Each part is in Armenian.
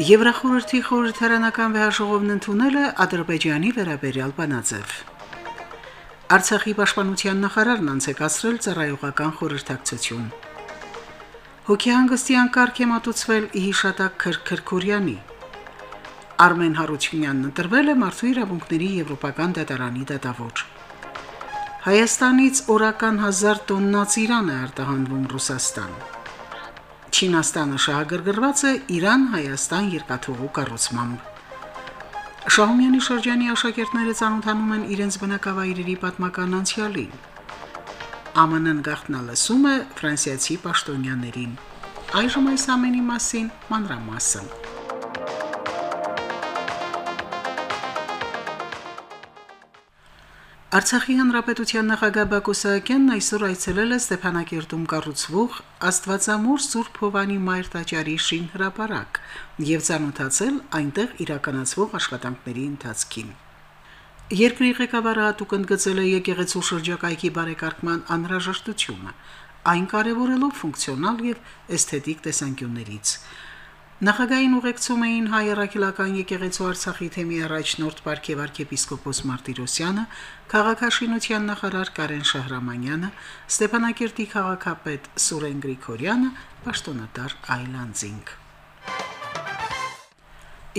Եվրախորհրդի խորհրդարանական վեհաժողովն ընդունել է Ադրբեջանի վերաբերյալ բանաձև։ Արցախի պաշտպանության նախարարն անցեկացրել ծառայողական խորհրդակցություն։ Հոգեհանգստյան կարգ է մատուցվել Իհիշատակ Քրքրքորյանի։ Արմեն Հարությունյանն ընտրվել է Մարդու իրավունքների Եվրոպական դատարանի դատավոր։ Հայաստանից օրական 1000 տոննա ծիրան է արտահանվում Ռուսաստան։ Չինաստանը շահագրգռված է Իրան-Հայաստան երկաթուղու կառուցմամբ։ Շահումյանի շրջանի աշակերտները ցանոթանում են իրենց բնակավայրերի պատմական անցյալին։ ԱՄՆ-ն գաղտնալսում է ֆրանսիացի պաշտոնյաներին։ Այժմ այս ամենի մասին մանրամասն։ Արցախի հանրապետության նախագահ Բակո Սահակյանն այսօր այցելել է Ստեփանակերտում կառուցվող Աստվածամոր Սուրբ Հովանի Մայր տաճարի շին հրապարակ եւ ցանոթացել այնտեղ իրականացվող աշխատանքների ընթացքին։ Երկրի ղեկավարը հատուկ ընդգծել է եկեղեցու շրջակայքի բարեկարգման անհրաժեշտությունը, այն կարևորելով ֆունկցիոնալ եւ էսթետիկ տեսանկյուններից։ Նախագահային ուղեկցում էին հայ առաքելական եկեղեցու Արցախի թեմի առաջնորդ Պարքև arczepiskopos Մարտիրոսյանը, քաղաքաշինության նախարար Կարեն Շահրամանյանը, Ստեփանակերտի քաղաքապետ Սուրեն Գրիգորյանը, պաշտոնատար Այլանդզինգ։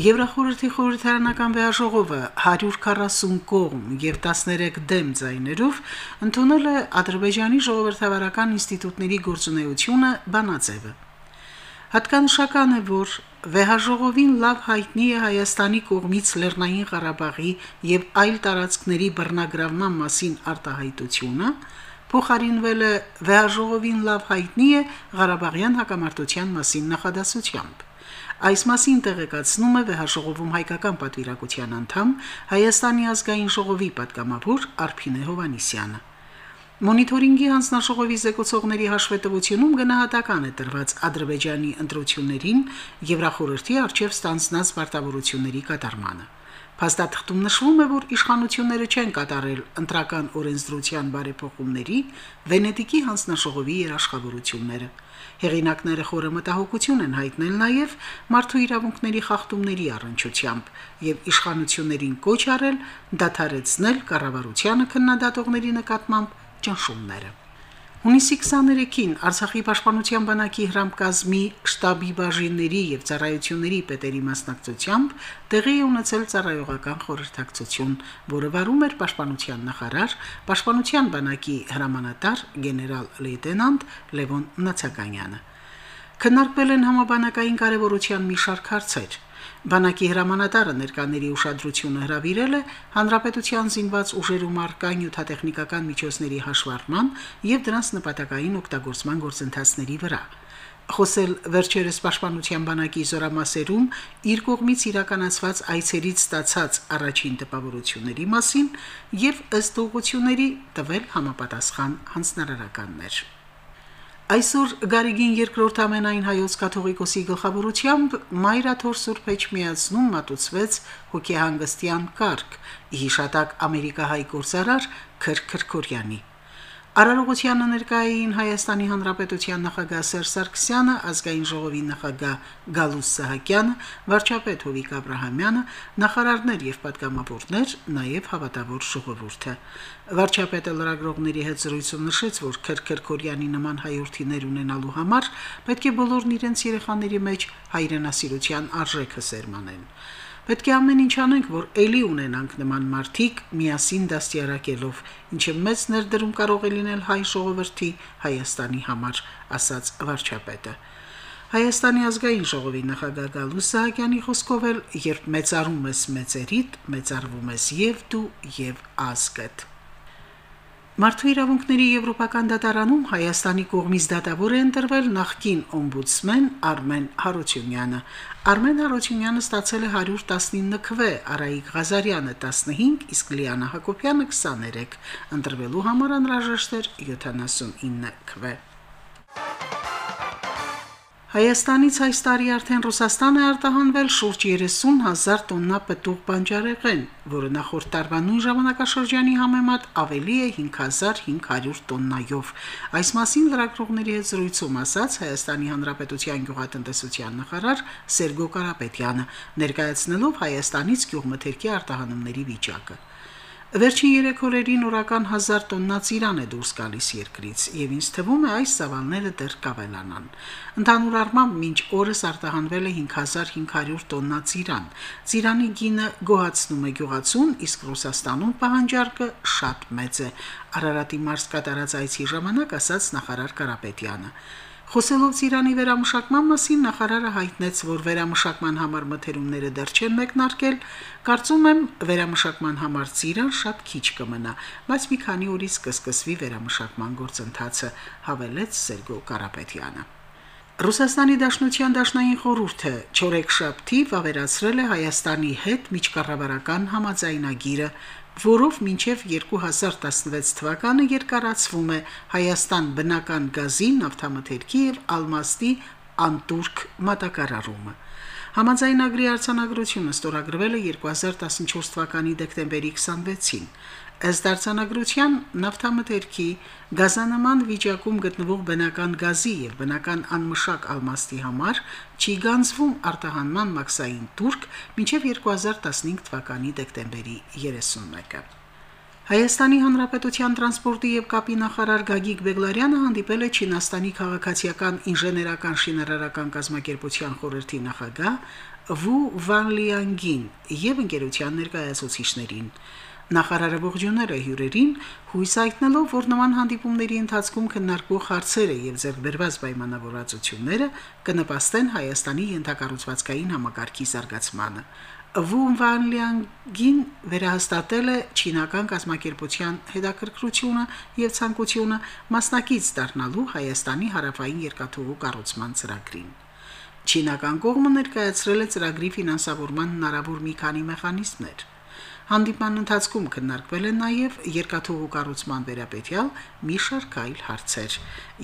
Եվրախորհրդի խորհրդարանական վեհաժողովը 140 կողմ եւ 13 դեմ ձայներով ընդունել է Ադրբեջանի ժողովրդավարական ինստիտուտների գործունեությունը բանաձևը։ Հատկանշական է, որ վեհաժողովին լավ հայտնի է Հայաստանի կողմից Լեռնային Ղարաբաղի եւ այլ տարածքների բռնագրավման մասին արտահայտությունը, փոխարինվել է վեհաժողովին լավ հայտնի է Ղարաբաղյան հակամարտության մասին նախադասությամբ։ Այս մասին տեղեկացնում է վեհաժողովում հայկական պատվիրակության անդամ Հայաստանի ազգային ժողովի պատգամավոր Արփինե Հովանիսյանը։ Մոնիթորինգի հանձնաշողովի զեկուցողների հաշվետվությունում գնահատական է տրված Ադրբեջանի ընտրություններին Եվրախորհրդի արչև ստանձնած պարտավորությունների կատարմանը։ Փաստաթղթում նշվում է, որ իշխանությունները չեն կատարել ընտրական օրենսդրության բարեփոխումների Վենետիկի հանձնաշողովի երաշխավորությունները։ Հեղինակները խորը մտահոգություն են հայտնել նաև մարդու իրավունքների խախտումների առնչությամբ եւ իշխանություններին կոչ արել դադարեցնել կառավարությանը քննադատողների նկատմամբ ճնշումները։ Հունիսի 23-ին Արցախի պաշտպանության բանակի հրամկազմի շտաբի բաժինների եւ ծառայությունների պետերի մասնակցությամբ տեղի է ունեցել ծառայողական խորհրդակցություն, որը վարում էր պաշտպանության նախարար, պաշտպանության բանակի հրամանատար գեներալ լեյտենանտ Լևոն Նացականյանը։ Քննարկվել են համաբանակային կարևորության մի շարք հարցեր։ Բանակի հրամանատարը ներկաների ուշադրությունը հրավիրել է հանրապետության զինված ուժերում արկա նյութատեխնիկական միջոցների հաշվառման եւ դրանց նպատակային օգտագործման գործընթացների վրա խոսել վերջերս պաշտպանության բանակի զորամասերում իր կողմից իրականացված այցերից ստացած առաջին տպավորությունների մասին եւ ըստ ուղությունների տվել համապատասխան հանձնարարականներ։ Այսօր Գարիգին երկրորդ ամենայն հայոց կաթողիկոսի գլխավորությամբ Մայրաթոր Սուրբ Էջմիածնում մատուցվեց հոգեհանգստյան կարգ՝ հիշատակ ամերիկահայ գործարար Քրքրքորյանի։ Արարողությանը ներկային Հայաստանի Հանրապետության նախագահ Սերժ Սարգսյանը, ազգային ժողովի նախագահ Գալուս Սահակյանը, վարչապետ Հովիկ Աբ รา համյանը, նախարարներ եւ պատգամավորներ, նաեւ հավատավոր ժողովուրդը։ Վարչապետը լրագրողների հետ զրույցում նշեց, որ Քրքրքորյանի նման հայրենիներ ունենալու համար պետք է բոլորն իրենց երեխաների մեջ հայրենասիրության արժեքը սերմանեն։ Պետք է ամեն ինչ անենք, որ ելի ունենանք նման մարդիկ միասին դաստիարակելով, ինչը մեծ ներդրում կարող է լինել հայ ժողովրդի Հայաստանի համար, ասաց վարչապետը։ Հայաստանի ազգային ժողովի նախագահ Գալուս Սահակյանի խոսքով էլ երբ մեծարում ես մեծերիդ, մեծարվում ես եւ դու եւ ազգդ։ Մարդու իրավունքների Եվրոպական դատարանում Հայաստանի կողմից դատավոր է ընտրվել նախկին օմբուդսմեն Արմեն Հարությունյանը։ Արմեն Հարությունյանը ստացել է 119 քվե, Արայիկ Ղազարյանը 15, իսկ Լիանա Հակոբյանը 23։ Ընտրվելու համար անհրաժեշտ էր 79 քվե։ Հայաստանից այս տարի արդեն Ռուսաստան է արտահանվել շուրջ 30000 տոննա պտուղ բանջարեղեն, որը նախորդ տարվա նույն ժամանակաշրջանի համեմատ ավելի է 5500 տոննայով։ Այս մասին լրագրողների հետ զրույցում ասաց Հայաստանի Հանրապետության գյուղատնտեսության նախարար Սերգո Կարապետյանը, ներկայացնելով Հայաստանից գյուղմթերքի արտահանումների վիճակը։ Վերջին 3 օրերին օրական 1000 տոննա ծիրան է դուրս գալիս երկրից, եւ ինձ թվում է այս սավանները դեռ կավելանան։ Ընդհանուր առմամբ մինչ օրս արտահանվել է 5500 տոննա ծիրան։ Ծիրանի գինը գոհացնում է գյուղացուն, իսկ Ռուսաստանում պահանջարկը շատ մեծ է։ Արարատի մարզ կատարած այցի ժամանակ ասաց նախարար Կարապետյանը։ Խոսելով Իրանի վերամշակման մասին նախարարը հայտնեց, որ վերամշակման համար մթերումները դեռ չեն մեկնարկել, կարծում եմ վերամշակման համար ծիրան շատ քիչ կմնա, բայց մի քանի օրից կսկսվի վերամշակման գործընթացը, հավելեց Սերգո Կարապետյանը։ Ռուսաստանի Դաշնության Դաշնային խորհուրդը չորեքշաբթի վավերացրել է Հայաստանի հետ միջկառավարական համաձայնագիրը, որով մինչև 2016 թվականը երկարացվում է Հայաստան բնական գազի, նավթամթերքի եւ ալմաստի անտուրք մատակարարումը։ Համաձայնագրի արձանագրությունը ստորագրվել է 2014 թվականի դեկտեմբերի 26-ին։ Ըստ արձանագրության նավթամթերքի գազանման վիճակում գտնվող բնական գազի եւ բնական անմշակ ալմաստի համար չի գանձվում արտահանման մաքսային турք մինչեւ 2015 թվականի դեկտեմբերի 31-ը։ Հայաստանի Հանրապետության տրանսպորտի եւ կապի նախարար Գագիկ Բեգլարյանը հանդիպել է Չինաստանի քաղաքացիական ինժեներական շինարարական կազմակերպության խորհրդի նախագահ Վու Վանլիանգին եւ ընկերության ներկայացուցիչներին։ Նախարարը ողջունել է հյուրերին, հույս հայտնելով, որ նման հանդիպումների ընթացքում քննարկվող հարցերը եւ ձեռբերված պայմանավորվածությունները կնպաստեն Հայաստանի ենթակառուցվածքային համակարգի զարգացմանը։ Վուն Վան Լիանգին վերահաստատել է չինական կազմակերպության հետաքրքրությունը եւ ցանկությունը մասնակից դառնալու Հայաստանի հարավային երկաթուղու կառուցման ծրագրին։ Չինական կողմը ներկայացրել է ծրագրի ֆինանսավորման հնարավոր մի քանի մեխանիզմներ։ Հանդիպման ընթացքում քննարկվել են նաև երկաթուղու կառուցման վերաբերյալ մի շարք այլ հարցեր։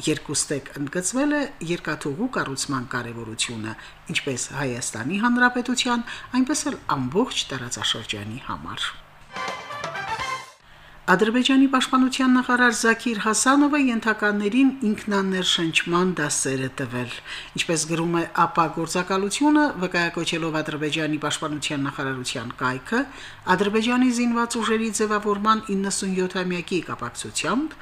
Երկուստեք ընդգծվել է երկաթուղու կառուցման կարևորությունը, ինչպես Հայաստանի Հանրապետության, այնպես էլ ամբողջ տարածաշրջանի համար։ Ադրբեջանի պաշտպանության նախարար Զաքիր Հասանովը ենթականերին ինքնաներշնչման դասեր է տվել։ Ինչպես գրում է ԱՊԱ գործակալությունը, վկայակոչելով Ադրբեջանի պաշտպանության նախարարության կայքը, Ադրբեջանի զինված ուժերի ձևավորման 97-ամյակի կապակցությամբ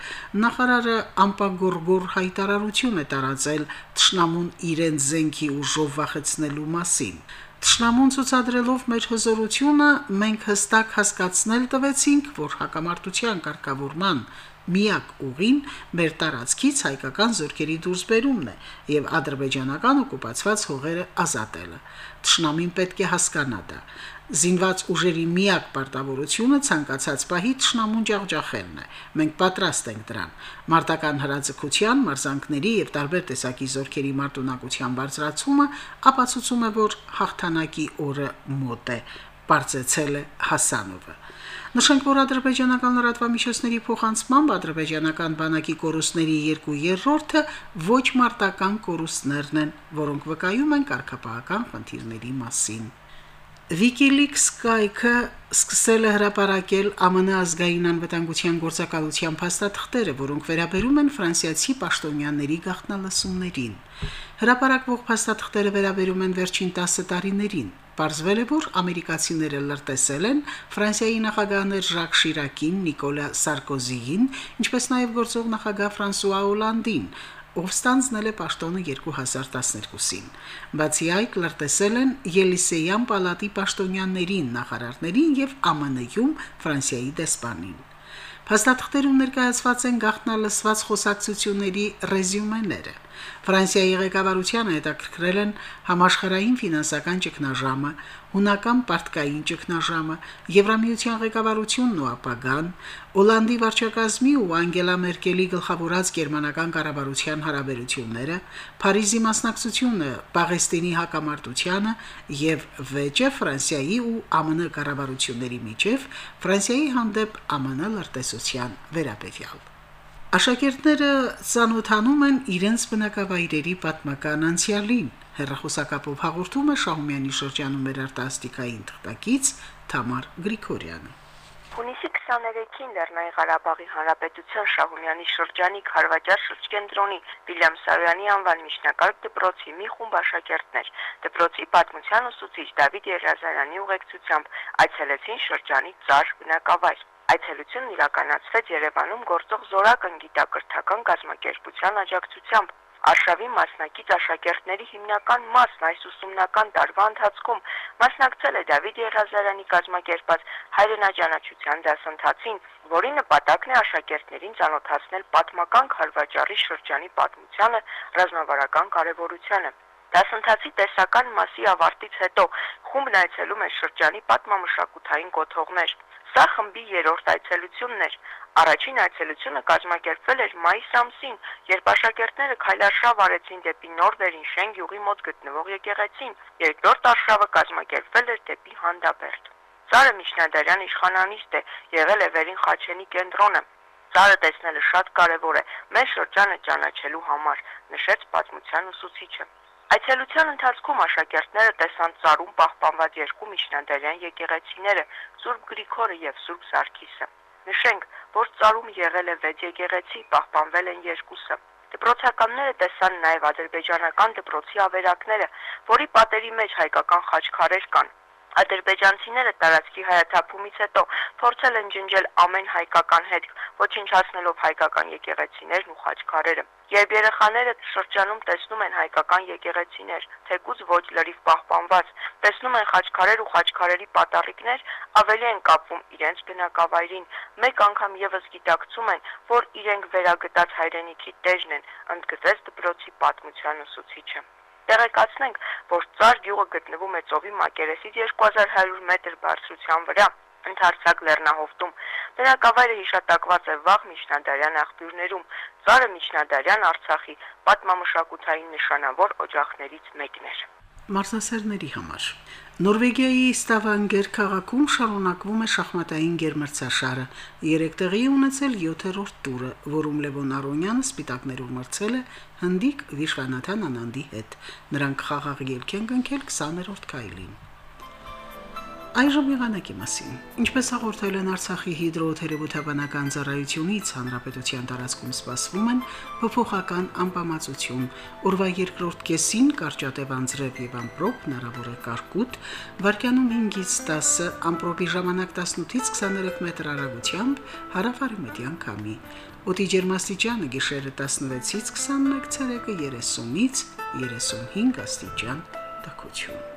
նախարարը ամպագորգոր հայտարարություն է տարածել ճշնամուն իրենց զենքի ուժով վախեցնելու մասին։ Տշնամուն ցուցադրելով մեր հզորությունը մենք հստակ հասկացնել տվեցինք, որ հակամարտության կարգավորման միակ ուղին մեր տարածքից հայկական զորքերի դուրսբերումն է եւ ադրբեջանական օկուպացված հողերը ազատելը։ Տշնամին պետք է հասկանա դա։ Զինված ուժերի միակ պարտավորությունը ցանկացած պահի ճշնամուն ջախջախելն է։ Մենք պատրաստ ենք դրան։ Մարտական հրաձգության, մարզանքների եւ տարբեր տեսակի զորքերի մարտունակության բարձրացումը ապացուցում է, որ հաղթանակի օրը մոտ է, բարձեցել է Հասանովը։ Նշենք, որ ադրբեջանական լրատվամիջոցների փոխանցմամբ ադրբեջանական բանակի կորուստների երկու երրորդը ոչ մարտական կորուստներն են, որոնք վկայում են կարգապահական խնդիրների մասին։ WikiLeaks կայքը սկսել է հրապարակել ԱՄՆ ազգային անվտանգության գործակալության փաստաթղթերը, որոնք վերաբերում են ֆրանսիացի պաշտոնյաների գաղտնալսումներին։ Հրապարակվող փաստաթղթերը վերաբերում են վերջին 10 տարիներին։ Պարզվել է, որ ամերիկացիները լրտեսել են Ֆրանսիայի նախագահներ Ժակ Շիրակին, Նիկոլա Սարկոզիին, ինչպես նաև գործող նախագահ Ֆրանսուଆ Օլանդին, ով ստանձնել է պաշտոնը 2012-ին։ Բացի այդ, լրտեսել են Ելիսեյան պալատի պաշտոնյաներին, նախարարներին եւ ԱՄՆ-ում Ֆրանսիայի դեսպանին։ Փաստաթղթերում ներկայացված են գաղտնալսված խոսակցությունների ռեզյումեները։ Ֆրանսիայի ղեկավարությանը հետաքրքրել են համաշխարհային ֆինանսական ճգնաժամը, հունական պարտկային ճգնաժամը, Եվրամիության ղեկավարությունն ու ապագան, Օլանդի վարչակազմի ու Անգելա Մերկելի գլխավորած գերմանական կառավարության հարաբերությունները, Փարիզի մասնակցությունը Պաղեստինի հակամարտությանը եւ վեճը Ֆրանսիայի ու ԱՄՆ կառավարությունների միջև Ֆրանսիայի հանդեպ ԱՄՆ լրտեսության վերաբերյալ։ Աշակերտները ցանոթանում են իրենց բնակավայրերի պատմական անցյալին։ Հերրախոսակապով հաղորդում է Շահումյանի շրջանում մեր արտասթիկային թղթակից Թամար Գրիգորյանը։ Հունիսի 23-ին Լեռնային Ղարաբաղի Հանրապետության Շահումյանի շրջանի Խարվաճար շրջկենտրոնի Վիլյամ Սարոյանի անվան միջնակարգ դպրոցի մի խումբ աշակերտներ դպրոցի պատմության ուսուցիչ Դավիթ Երազարյանի ուղեկցությամբ այցելեցին շրջանի ծար բնակավայր։ Այցելությունն իրականացվեց Երևանում գործող Զորակն գիտակրթական գազམ་ակերպության աջակցությամբ։ Արշավի մասնակից աշակերտների հիմնական մասն այս ուսումնական տարվա ընթացքում մասնակցել է Դավիթ Երազարյանի կազմակերպած հայրենաճանաչության դասընթացին, որի նպատակն է աշակերտներին ծանոթացնել պատմական Խարվաճարի շրջանի պատմությանը, ռազմավարական կարևորությանը։ Դասընթացի տեսական մասի ավարտից հետո խումբն այցելում է շրջանի պատմամշակութային կոթողներ։ Սա խմբի երրորդ այցելությունն էր։ Առաջին այցելությունը կազմակերպվել էր մայիս ամսին, երբ աշակերտները քայլարշավ արեցին դեպի Նոր Վերինշեն գյուղի մոտ գտնվող եկեղեցին։ Երկրորդ արշավը կազմակերպվել էր դեպի Հանդաբերդ։ Ծարը Միշնադարյան իշխանանիստ է, եղել է Վերին Խաչենի կենտրոնը։ Ծարը տեսնելը շատ կարևոր է մեր շրջանը ճանաչելու համար, նշեց պատմության ուսուցիչը։ Այցելության ընթացքում աշակերտները տեսան ծառում պահպանված երկու միջնադարյան եկեղեցիները՝ Սուրբ Գրիգորը եւ Սուրբ Սարգիսը։ Նշենք, որ ծառում եղել է 6 եկեղեցի, պահպանվել են երկուսը։ Դպրոցականները տեսան նաև ադրբեջանական դպրոցի ավերակները, որի պատերի մեջ հայկական խաչքարեր կան։ Ադրբեջանցիները տարածքի հայաթափումից հետո փորձել են ջնջել ամեն հայկական հետք, ոչնչացնելով հայկական եկեղեցիներն ու խաչքարերը։ Երբ երեխաները շրջանում տեսնում են հայկական եկեղեցիներ, թեկուզ ոչ լրիվ պահպանված, տեսնում են խաչքարեր ու խաչքարերի պատառիկներ, ավելի են կապվում իրենց բնակավայրին, մեկ անգամ եւս գիտակցում են, որ իրենք վերագտած հայրենիքի տերն են, ընդգծեց դպրոցի պատմության ուսուցիչը։ Տեղեկացնենք, որ Ծար գյուղը գտնվում է ծովի մակերեսից 2100 մետր բարձրության վրա ընդարձակ լեռնահովտում։ Բնակավայրը հիշատակված է վաղ միջնադարյան աղբյուրներում։ Ծարը միջնադարյան Արցախի պատմամշակութային նշանավոր օջախներից մեկն էր մարզասերների համար։ Նորվեգիայի Ստավանգեր քաղաքում շարունակվում է շախմատային գերմրցաշարը։ Երեք տեղի ունեցել 7-րդ տուրը, որում Լևոն Արոնյանը սպիտակներով մրցել է հնդիկ Վիշվանաթան Անանդի հետ։ Նրանք խաղաղ ելք են կնքել 20-րդ քայլին։ Այժմ եղանակի մասին։ Ինչպես հաղորդել են Արցախի հիդրոթերապևտաբանական ծառայությունից, հանրապետության տարածքում սպասվում են փոփոխական անբավարարություն։ Օրվա երկրորդ կեսին կարճատև անձրև եւ ամպրոպ հնարավոր է կարկուտ, վարկյանում 5-ից 10, ամպրոպի ժամանակ 18-ից 23 մետր հեռագությամբ հարավարմտյան քամի։ Օդի ջերմաստիճանը գիշերը 16-ից 21, ցերեկը 30-ից 35 աստիճան տաքություն։